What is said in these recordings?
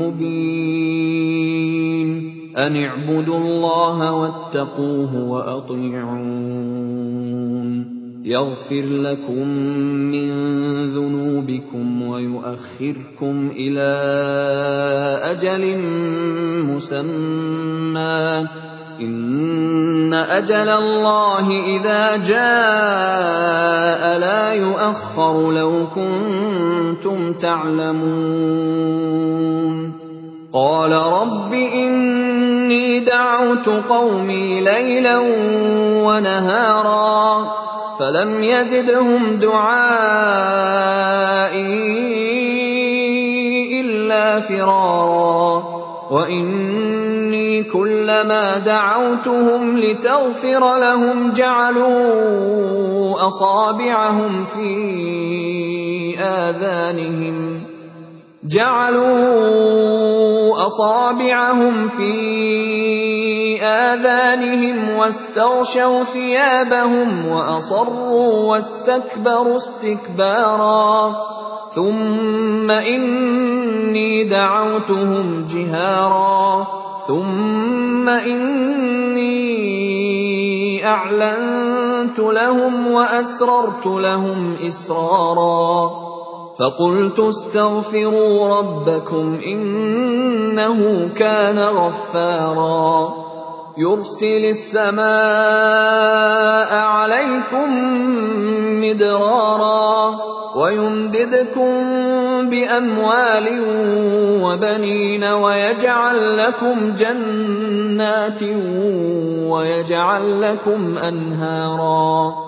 مبين أن اعبدوا الله واتقوه وأطيعون. يغفر لكم من ذنوبكم ويؤخركم إلى أجل مسمى. إِنَّ أَجَلَ اللَّهِ إِذَا جَاءَ لَا يُؤَخَّرُ ۖ لَوْ كُنتُمْ تَعْلَمُونَ. قَالَ رَبِّ إِنِّي دَعَوْتُ قَوْمِي لَيْلًا وَنَهَارًا فَلَمْ يَزِدْهُمْ دُعَائِي إِلَّا فِرَارًا وَإِنِّي كُلَّمَا دَعَوْتُهُمْ لِتَغْفِرَ لَهُمْ جَعَلُوا أَصَابِعَهُمْ فِي آذَانِهِمْ جعلوا أصابعهم في آذانهم واستغشوا ثيابهم وأصروا واستكبروا استكبارا. ثم إني دعوتهم جهارا. ثم إني أعلنت لهم وأسررت لهم إسرارا. فقلت استغفروا ربكم إنه كان غفارا. يرسل السماء عليكم مدرارا ويمددكم بأموال وبنين ويجعل لكم جنات ويجعل لكم أنهارا.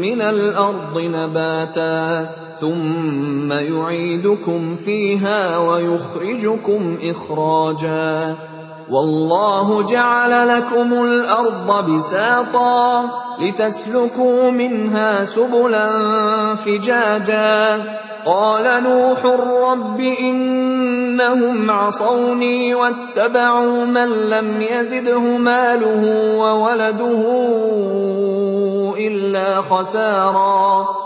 من الأرض نباتا ثم يعيدكم فيها ويخرجكم إخراجا والله جعل لكم الأرض بساطا لتسلكوا منها سبلا فجاجا. قال نوح رب إنهم عصوني واتبعوا من لم يزده ماله وولده إلا خسارا.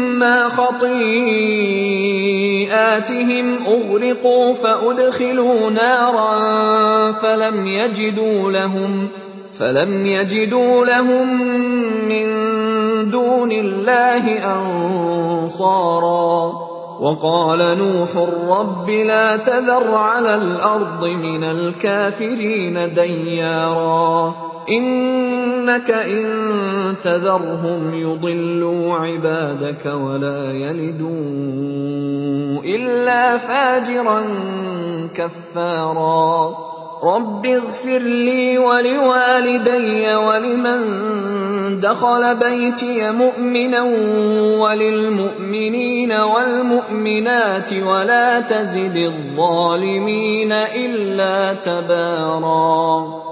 خطيئاتهم اغرقوا فادخلوا نارا فلم يجدوا لهم فلم يجدوا لهم من دون الله انصارا وقال نوح رب لا تذر على الأرض من الكافرين ديارا إنك إن تذرهم يضلوا عبادك ولا يلدوا إلا فاجرا كفارا. رب اغفر لي ولوالدي ولمن دخل بيتي مؤمنا وللمؤمنين والمؤمنات ولا تزد الظالمين إلا تبارا.